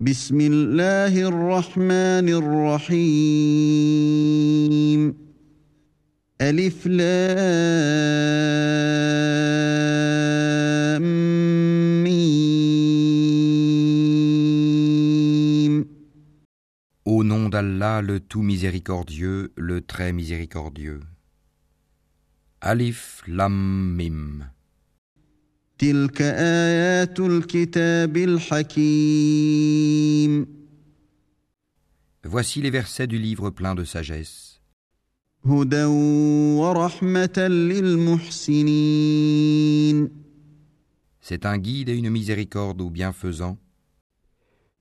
بسم الله الرحمن الرحيم ألف لام ميم Au nom d'Allah, le tout miséricordieux, le très miséricordieux. Alif Lam Mim. تلك آيات الكتاب الحكيم. Voici les versets du livre plein de sagesse. هدى ورحمة للمحسنين. C'est un guide et une miséricorde aux bienfaisants,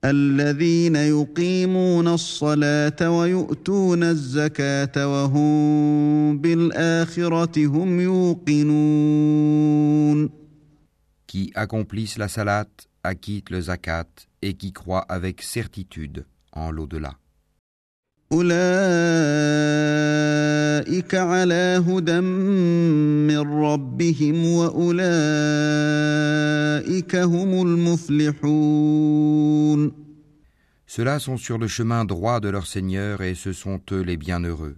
الذين يقيمون الصلاة ويؤتون الزكاة وهم بالآخرة هم يوقنون. qui accomplissent la salat, acquittent le zakat et qui croient avec certitude en l'au-delà. أولئك على هدى من ربهم وأولئك هم المفلحون Ceux-là sont sur le chemin droit de leur Seigneur et ce sont eux les bienheureux.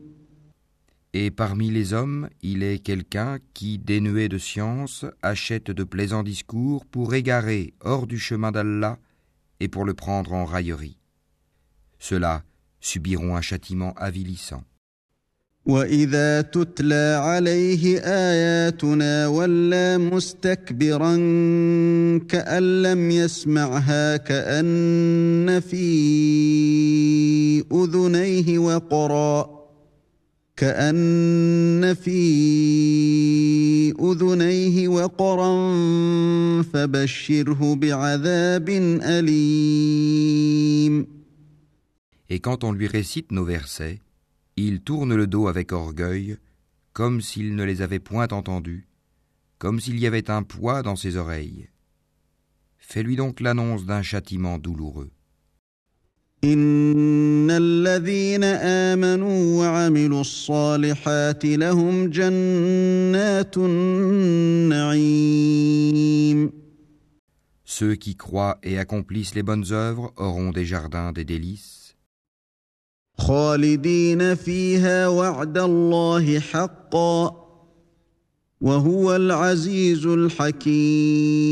Et parmi les hommes, il est quelqu'un qui, dénué de science, achète de plaisants discours pour égarer hors du chemin d'Allah et pour le prendre en raillerie. Ceux-là subiront un châtiment avilissant. وإذا تتلى عليه آياتنا ولى مستكبرا كأن لم يسمعها كأن في أذنيه وقرا كأن في أذنيه وقرا فبشره بعذاب أليم Et quand on lui récite nos versets, il tourne le dos avec orgueil, comme s'il ne les avait point entendus, comme s'il y avait un poids dans ses oreilles. Fais-lui donc l'annonce d'un châtiment douloureux. إن الذين آمنوا وعملوا الصالحات لهم جنات النعيم. Ceux qui croient et accomplissent les bonnes œuvres auront des jardins des délices, خالدين فيها وعد الله حقا وهو العزيز الحكيم.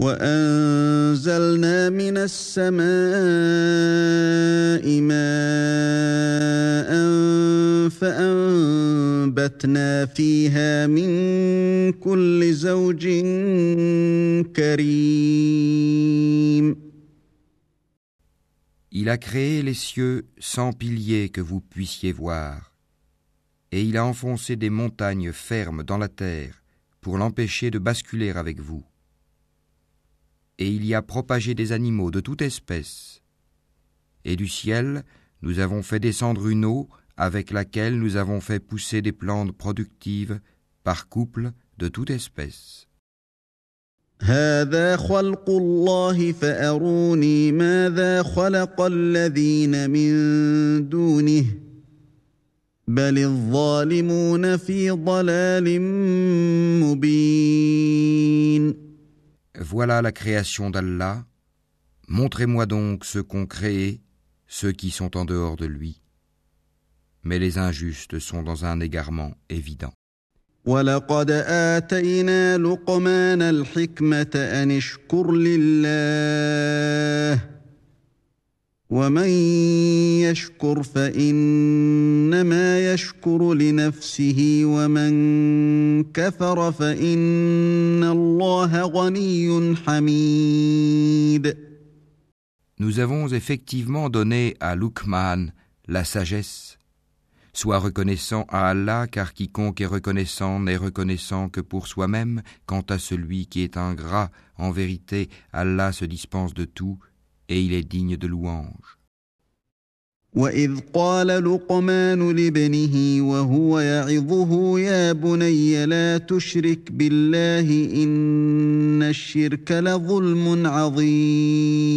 وانزلنا من السماء ماء فانبتنا فيها من كل زوج كريم Il a créé les cieux sans piliers que vous puissiez voir, et il a enfoncé des montagnes fermes dans la terre pour l'empêcher de basculer avec vous. Et il y a propagé des animaux de toute espèce. Et du ciel, nous avons fait descendre une eau avec laquelle nous avons fait pousser des plantes productives par couple de toute espèce. هذا خلق الله فاروني ماذا خلق الذين من دونه بل الظالمون في ضلال مبين Voilà la création d'Allah. Montrez-moi donc ceux qu'ont créé, ceux qui sont en dehors de lui. Mais les injustes sont dans un égarement évident. ولقد آتينا لقمان الحكمة أن اشكر لله ومن يشكر فانما يشكر لنفسه ومن كفر فان الله غني حميد Nous avons effectivement donné à Luqman la sagesse. Sois reconnaissant à Allah, car quiconque est reconnaissant n'est reconnaissant que pour soi-même. Quant à celui qui est ingrat, en vérité, Allah se dispense de tout et il est digne de louange. وإذ قال لقمان لابنه وهو يعظه يا بني لا تشرك بالله إن الشرك لظلم عظيم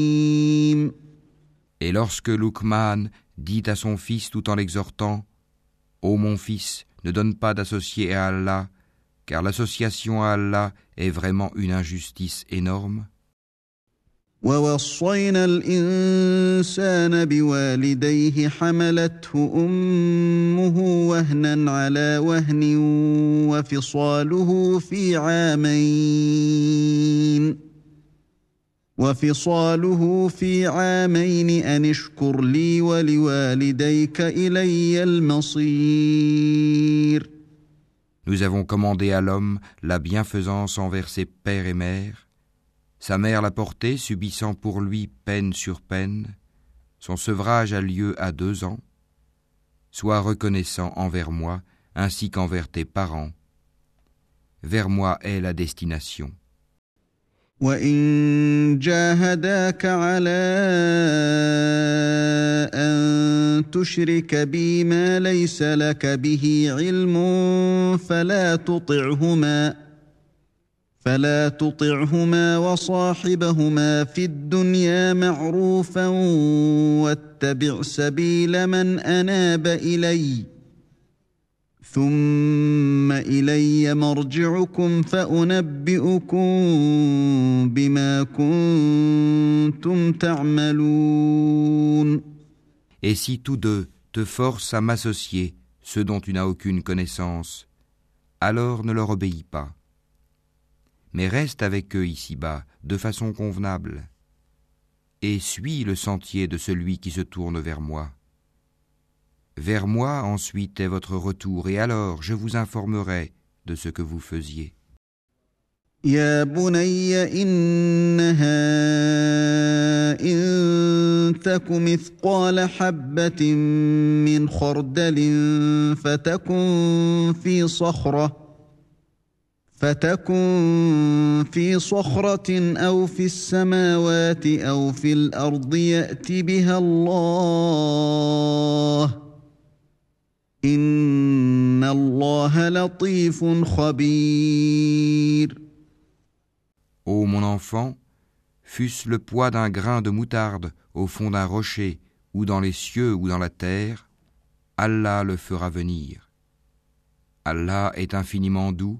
Et lorsque Luqman dit à son fils tout en l'exhortant Ô mon fils, ne donne pas d'associé à Allah, car l'association à Allah est vraiment une injustice énorme. ووصينا الإنسان بوالديه حملته أمه وهنا على وهن وفصاله في عامين. وفصاله في عامين أن اشكر لي ولوالديك إلي المصير. Nous avons commandé à l'homme la bienfaisance envers ses pères et mères Sa mère l'a porté, subissant pour lui peine sur peine. Son sevrage a lieu à deux ans. Sois reconnaissant envers moi, ainsi qu'envers tes parents. Vers moi est la destination. فلا تطعهما وصاحبهما في الدنيا معروفا واتبع سبيل من اناب الي ثم الي مرجعكم فانبئكم بما كنتم تعملون Et si tous deux te forcent à m'associer, ceux dont tu n'as aucune connaissance, alors ne leur obéis pas. mais reste avec eux ici-bas de façon convenable, et suis le sentier de celui qui se tourne vers moi. Vers moi ensuite est votre retour, et alors je vous informerai de ce que vous faisiez. فتكن في صخرة أو في السماوات أو في الأرض يأت بها الله إن الله لطيف خبير Ô mon enfant, fût-ce le poids d'un grain de moutarde au fond d'un rocher, ou dans les cieux ou dans la terre, Allah le fera venir. Allah est infiniment doux,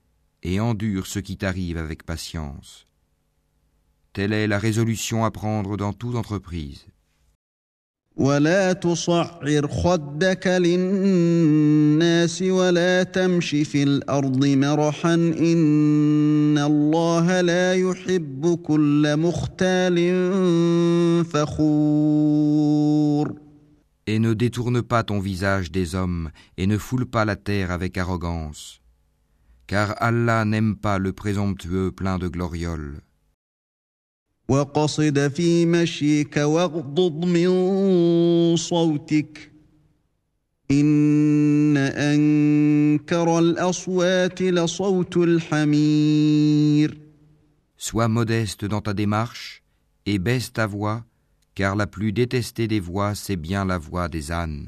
et endure ce qui t'arrive avec patience. Telle est la résolution à prendre dans toute entreprise. Et ne détourne pas ton visage des hommes, et ne foule pas la terre avec arrogance car Allah n'aime pas le présomptueux plein de glorioles. Sois modeste dans ta démarche et baisse ta voix, car la plus détestée des voix, c'est bien la voix des ânes.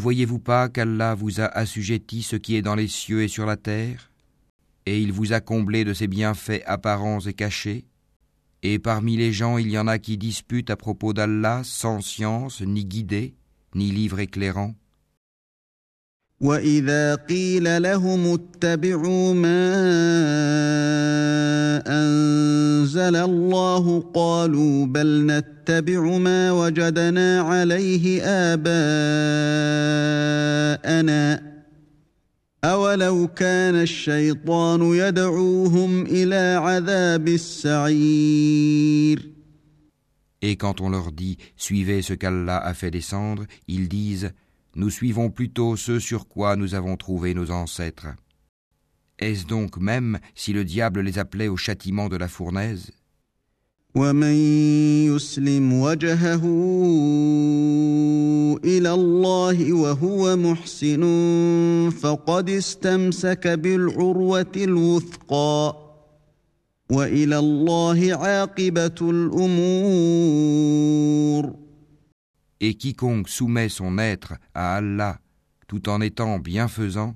voyez-vous pas qu'Allah vous a assujetti ce qui est dans les cieux et sur la terre Et il vous a comblé de ses bienfaits apparents et cachés Et parmi les gens il y en a qui disputent à propos d'Allah sans science, ni guidée, ni livre éclairant واذا قيل لهم اتبعوا ما انزل الله قالوا بل نتبع ما وجدنا عليه اباءنا اولو كان الشيطان يدعوهم الى عذاب السعير Et quand on leur dit Suivez ce qu'Allah a fait descendre, ils disent Nous suivons plutôt ce sur quoi nous avons trouvé nos ancêtres. Est-ce donc même si le diable les appelait au châtiment de la fournaise? Et quiconque soumet son être à Allah tout en étant bienfaisant,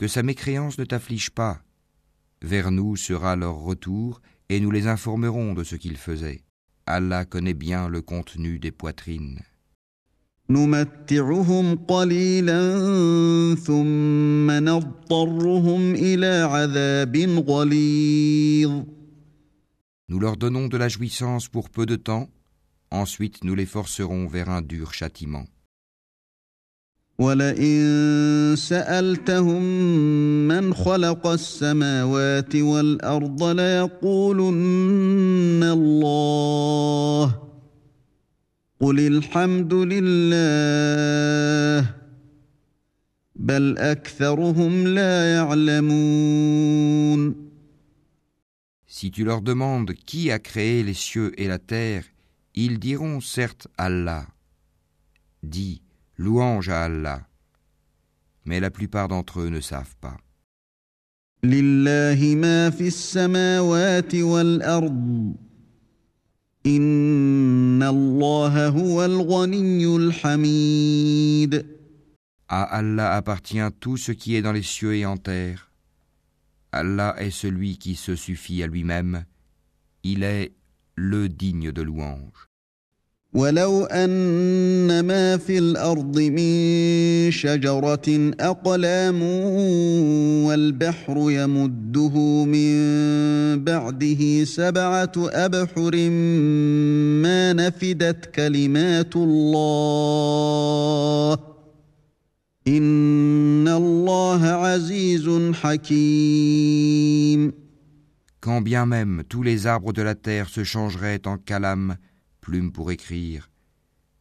que sa mécréance ne t'afflige pas. Vers nous sera leur retour, et nous les informerons de ce qu'ils faisaient. Allah connaît bien le contenu des poitrines. Nous leur donnons de la jouissance pour peu de temps, ensuite nous les forcerons vers un dur châtiment. ولئن سألتهم من خلق السماوات والأرض ليقولن الله قل الحمد لله بل أكثرهم لا يعلمون Si tu leur demandes qui a créé les cieux et la terre, ils diront certes Allah. Dis Louange à Allah. Mais la plupart d'entre eux ne savent pas. À Allah appartient tout ce qui est dans les cieux et en terre. Allah est celui qui se suffit à lui-même. Il est le digne de louange. ولو أن ما في الأرض من شجرة أقلام والبحر يمده من بعده سبعة أبحر ما نفدت كلمات الله إن الله عزيز حكيم. Quand bien même tous les arbres de la terre se changeraient en calame, plume pour écrire,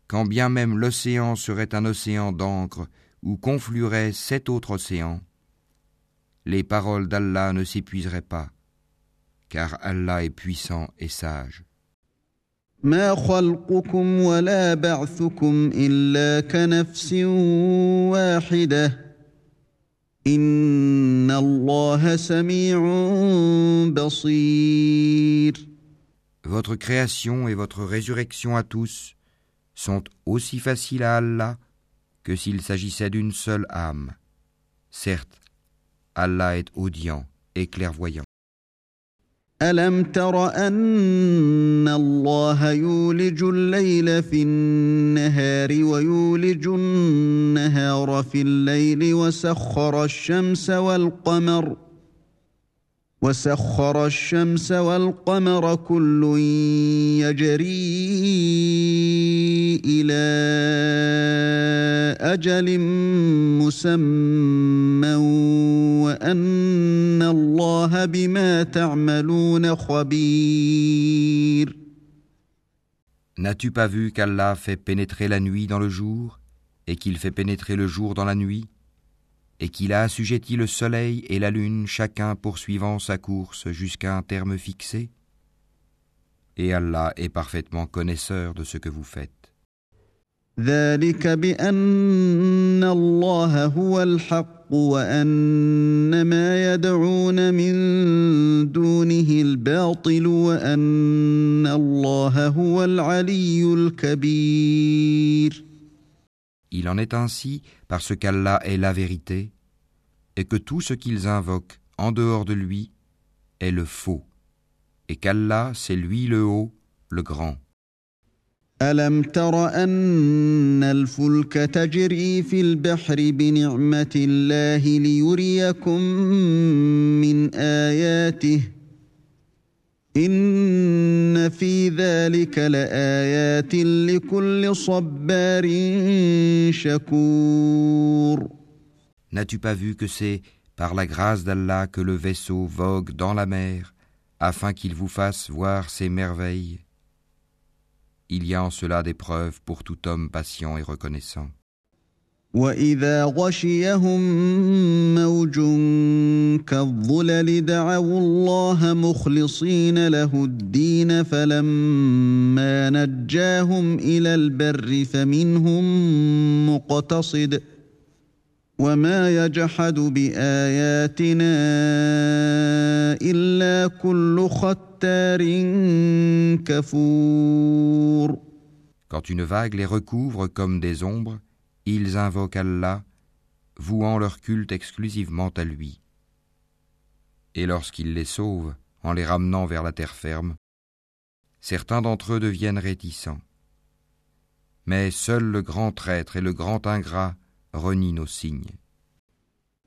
quand bien même l'océan serait un océan d'encre où conflueraient sept autres océans, les paroles d'Allah ne s'épuiseraient pas, car Allah est puissant et sage Votre création et votre résurrection à tous sont aussi faciles à Allah que s'il s'agissait d'une seule âme. Certes, Allah est audient et clairvoyant. الم تر ان الله يولج الليل في النهار ويولج النهار في الليل وسخر الشمس والقمر وسخر الشمس والقمر كل يجري إلى أجل مسمى وان الله بما تعملون خبير N'as-tu pas vu qu'Allah fait pénétrer la nuit dans le jour et qu'il fait pénétrer le jour dans la nuit et qu'il a assujetti le soleil et la lune chacun poursuivant sa course jusqu'à un terme fixé Et Allah est parfaitement connaisseur de ce que vous faites. Il en est ainsi parce qu'Allah est la vérité et que tout ce qu'ils invoquent en dehors de lui est le faux et qu'Allah c'est lui le haut, le grand. ألم تر أن الفلك تجري في البحر بنعمة الله ليريكم من آياته إن في ذلك لآيات لكل صبار شكور N'as-tu pas vu que c'est par la grâce d'Allah que le vaisseau vogue dans la mer afin qu'il vous fasse voir ses merveilles Il y a en cela des preuves pour tout homme patient et reconnaissant. واذا غشيهم موج كالظلل دعوا الله مخلصين له الدين فلما نجاهم إلى البر فمنهم مقتصد وما يجحد باياتنا الا كل ختار كفور Quand une vague les recouvre comme des ombres, ils invoquent Allah, vouant leur culte exclusivement à lui. Et lorsqu'il les sauve en les ramenant vers la terre ferme, certains d'entre eux deviennent réticents. Mais seul le grand traître et le grand ingrat renient nos signes.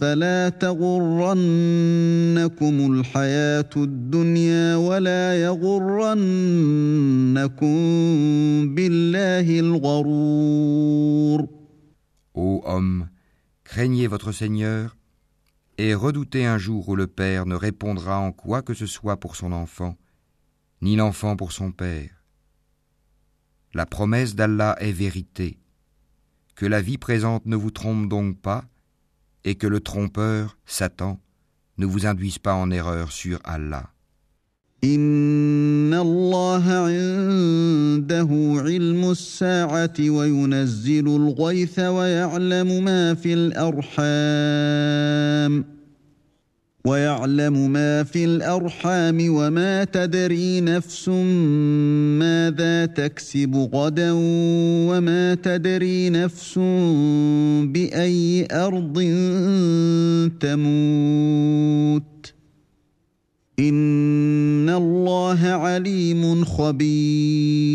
فلا تغرنكم الحياة الدنيا ولا يغرنكم بالله الغرور Ô homme, craignez votre Seigneur et redoutez un jour où le Père ne répondra en quoi que ce soit pour son enfant, ni l'enfant pour son Père. La promesse d'Allah est vérité. Que la vie présente ne vous trompe donc pas, et que le trompeur, Satan, ne vous induise pas en erreur sur Allah. ويعلم ما في الارحام وما تدري نفس ماذا تكسب غدا وما تدري نفس باي ارض تموت ان الله عليم خبير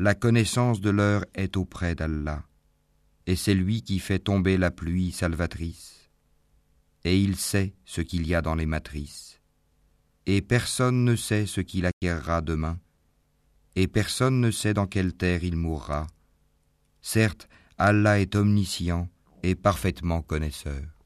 La connaissance de l'heure est auprès d'Allah, et c'est lui qui fait tomber la pluie salvatrice et il sait ce qu'il y a dans les matrices. Et personne ne sait ce qu'il acquérera demain, et personne ne sait dans quelle terre il mourra. Certes, Allah est omniscient et parfaitement connaisseur.